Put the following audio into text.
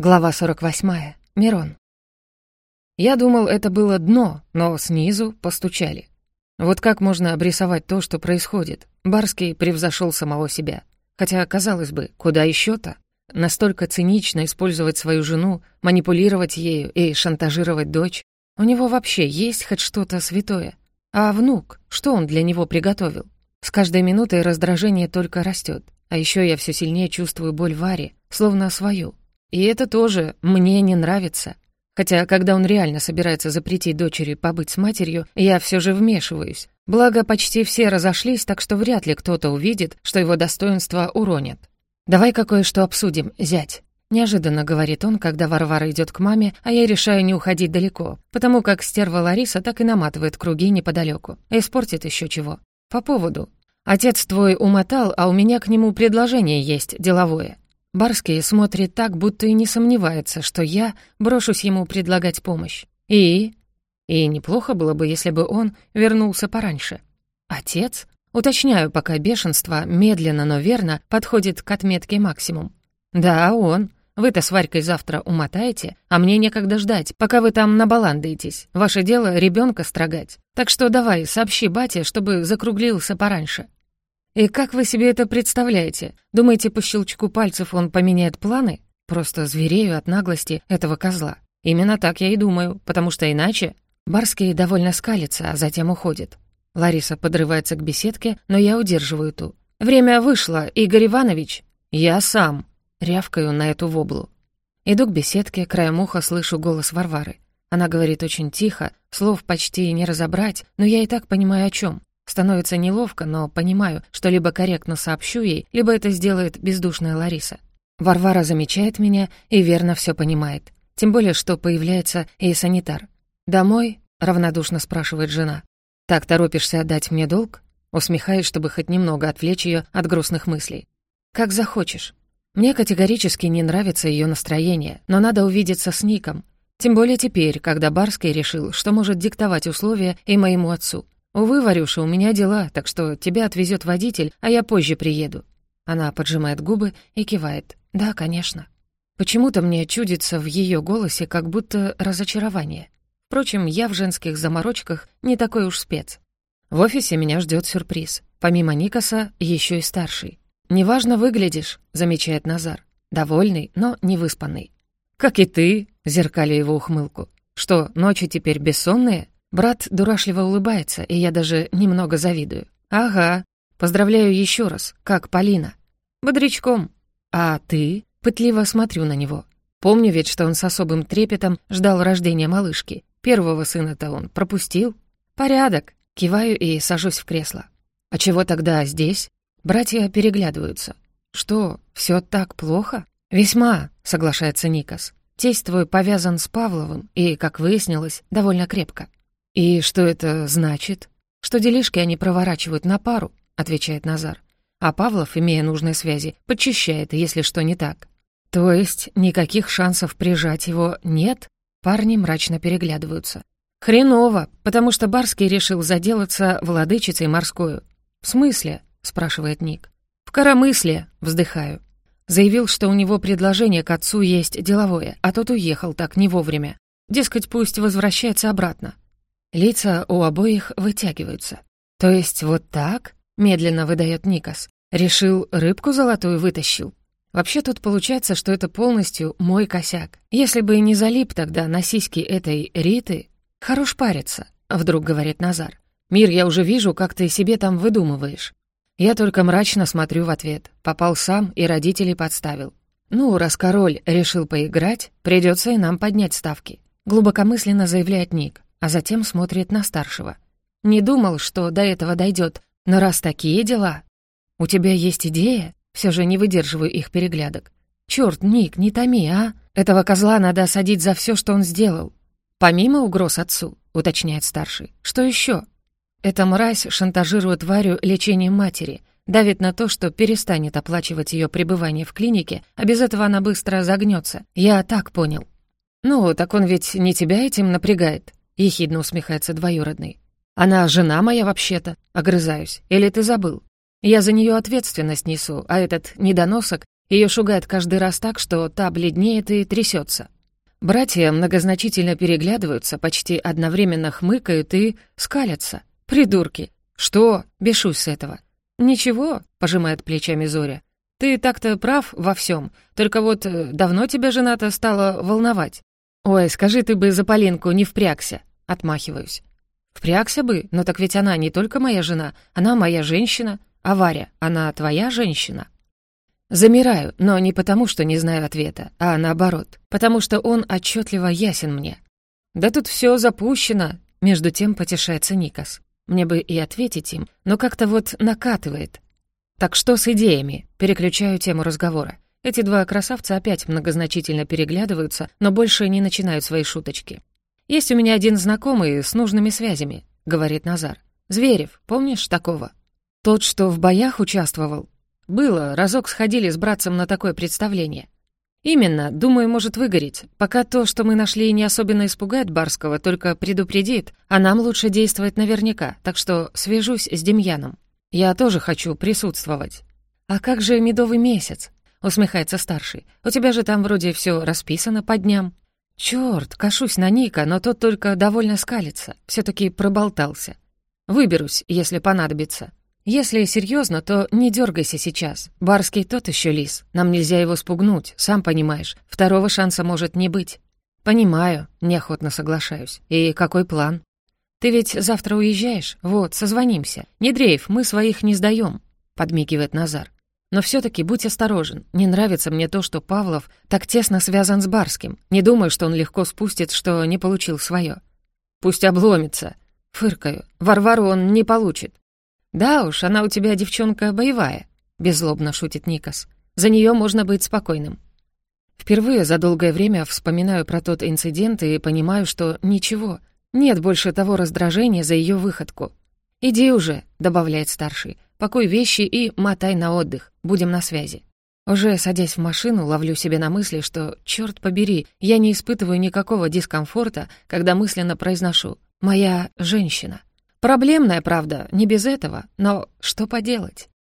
Глава 48. Мирон. Я думал, это было дно, но снизу постучали. Вот как можно обрисовать то, что происходит? Барский превзошел самого себя. Хотя, казалось бы, куда еще то Настолько цинично использовать свою жену, манипулировать ею и шантажировать дочь. У него вообще есть хоть что-то святое. А внук, что он для него приготовил? С каждой минутой раздражение только растет. А еще я все сильнее чувствую боль Варе, словно свою. И это тоже мне не нравится. Хотя, когда он реально собирается запретить дочери побыть с матерью, я все же вмешиваюсь. Благо, почти все разошлись, так что вряд ли кто-то увидит, что его достоинство уронят. «Давай кое-что обсудим, зять». Неожиданно говорит он, когда Варвара идет к маме, а я решаю не уходить далеко, потому как стерва Лариса так и наматывает круги неподалеку. Испортит еще чего. По поводу. Отец твой умотал, а у меня к нему предложение есть, деловое. Барский смотрит так, будто и не сомневается, что я брошусь ему предлагать помощь. И? И неплохо было бы, если бы он вернулся пораньше. Отец? Уточняю, пока бешенство медленно, но верно подходит к отметке максимум. Да, он. Вы-то с Варькой завтра умотаете, а мне некогда ждать, пока вы там набаландаетесь. Ваше дело ребенка строгать. Так что давай, сообщи бате, чтобы закруглился пораньше. И как вы себе это представляете? Думаете, по щелчку пальцев он поменяет планы? Просто зверею от наглости этого козла. Именно так я и думаю, потому что иначе... Барский довольно скалится, а затем уходит. Лариса подрывается к беседке, но я удерживаю ту. «Время вышло, Игорь Иванович!» «Я сам!» — рявкаю на эту воблу. Иду к беседке, краем уха слышу голос Варвары. Она говорит очень тихо, слов почти не разобрать, но я и так понимаю, о чем. Становится неловко, но понимаю, что либо корректно сообщу ей, либо это сделает бездушная Лариса. Варвара замечает меня и верно все понимает. Тем более, что появляется и санитар. «Домой?» — равнодушно спрашивает жена. «Так торопишься отдать мне долг?» Усмехаясь, чтобы хоть немного отвлечь ее от грустных мыслей. «Как захочешь. Мне категорически не нравится ее настроение, но надо увидеться с Ником. Тем более теперь, когда Барский решил, что может диктовать условия и моему отцу. «Увы, Варюша, у меня дела, так что тебя отвезет водитель, а я позже приеду». Она поджимает губы и кивает. «Да, конечно». Почему-то мне чудится в ее голосе как будто разочарование. Впрочем, я в женских заморочках не такой уж спец. В офисе меня ждет сюрприз. Помимо Никаса, еще и старший. «Неважно выглядишь», — замечает Назар. Довольный, но не выспанный. «Как и ты», — зеркали его ухмылку. «Что, ночи теперь бессонные?» Брат дурашливо улыбается, и я даже немного завидую. «Ага. Поздравляю еще раз. Как Полина?» «Бодрячком». «А ты?» Пытливо смотрю на него. Помню ведь, что он с особым трепетом ждал рождения малышки. Первого сына-то он пропустил. «Порядок». Киваю и сажусь в кресло. «А чего тогда здесь?» Братья переглядываются. «Что, все так плохо?» «Весьма», — соглашается Никас. «Тесть твой повязан с Павловым и, как выяснилось, довольно крепко. «И что это значит?» «Что делишки они проворачивают на пару», — отвечает Назар. А Павлов, имея нужные связи, подчищает, если что не так. «То есть никаких шансов прижать его нет?» Парни мрачно переглядываются. «Хреново, потому что Барский решил заделаться владычицей морскую». «В смысле?» — спрашивает Ник. «В коромысле», — вздыхаю. Заявил, что у него предложение к отцу есть деловое, а тот уехал так не вовремя. Дескать, пусть возвращается обратно. Лица у обоих вытягиваются. «То есть вот так?» — медленно выдает Никас. «Решил, рыбку золотую вытащил?» Вообще тут получается, что это полностью мой косяк. Если бы не залип тогда на сиськи этой Риты... «Хорош париться», — вдруг говорит Назар. «Мир, я уже вижу, как ты себе там выдумываешь». Я только мрачно смотрю в ответ. Попал сам и родителей подставил. «Ну, раз король решил поиграть, придется и нам поднять ставки», — глубокомысленно заявляет Ник а затем смотрит на старшего. «Не думал, что до этого дойдет, но раз такие дела...» «У тебя есть идея?» Все же не выдерживаю их переглядок. «Чёрт, Ник, не томи, а? Этого козла надо осадить за все, что он сделал». «Помимо угроз отцу», — уточняет старший. «Что еще? Эта мразь шантажирует Варю лечением матери, давит на то, что перестанет оплачивать ее пребывание в клинике, а без этого она быстро загнется. Я так понял». «Ну, так он ведь не тебя этим напрягает?» — ехидно усмехается двоюродный. «Она жена моя вообще-то», — огрызаюсь. «Или ты забыл? Я за нее ответственность несу, а этот недоносок Ее шугает каждый раз так, что та бледнеет и трясется. Братья многозначительно переглядываются, почти одновременно хмыкают и скалятся. Придурки. Что? Бешусь с этого. Ничего, пожимает плечами Зоря. Ты так-то прав во всем. Только вот э, давно тебя жена-то стала волновать. Ой, скажи, ты бы за Полинку не впрягся. Отмахиваюсь. Впрягся бы, но так ведь она не только моя жена, она моя женщина. А Варя, она твоя женщина? Замираю, но не потому, что не знаю ответа, а наоборот, потому что он отчетливо ясен мне. Да тут все запущено, между тем потешается Никас. Мне бы и ответить им, но как-то вот накатывает. Так что с идеями? Переключаю тему разговора. Эти два красавца опять многозначительно переглядываются, но больше не начинают свои шуточки. «Есть у меня один знакомый с нужными связями», — говорит Назар. «Зверев, помнишь такого?» «Тот, что в боях участвовал?» «Было, разок сходили с братцем на такое представление». «Именно, думаю, может выгореть. Пока то, что мы нашли, не особенно испугает Барского, только предупредит, а нам лучше действовать наверняка, так что свяжусь с Демьяном. Я тоже хочу присутствовать». «А как же медовый месяц?» — усмехается старший. «У тебя же там вроде все расписано по дням». «Чёрт, кашусь на Ника, но тот только довольно скалится. все таки проболтался. Выберусь, если понадобится. Если серьезно, то не дергайся сейчас. Барский тот еще лис. Нам нельзя его спугнуть, сам понимаешь. Второго шанса может не быть». «Понимаю», — неохотно соглашаюсь. «И какой план?» «Ты ведь завтра уезжаешь? Вот, созвонимся. Не дрейф, мы своих не сдаем», — подмигивает Назар. Но все-таки будь осторожен. Не нравится мне то, что Павлов так тесно связан с Барским. Не думаю, что он легко спустит, что не получил свое. Пусть обломится. Фыркаю. Варвару он не получит. Да уж, она у тебя девчонка боевая, беззлобно шутит Никас. За нее можно быть спокойным. Впервые за долгое время вспоминаю про тот инцидент и понимаю, что ничего. Нет больше того раздражения за ее выходку. «Иди уже», — добавляет старший. Пакуй вещи и мотай на отдых. Будем на связи». Уже садясь в машину, ловлю себе на мысли, что, черт побери, я не испытываю никакого дискомфорта, когда мысленно произношу «моя женщина». Проблемная, правда, не без этого, но что поделать?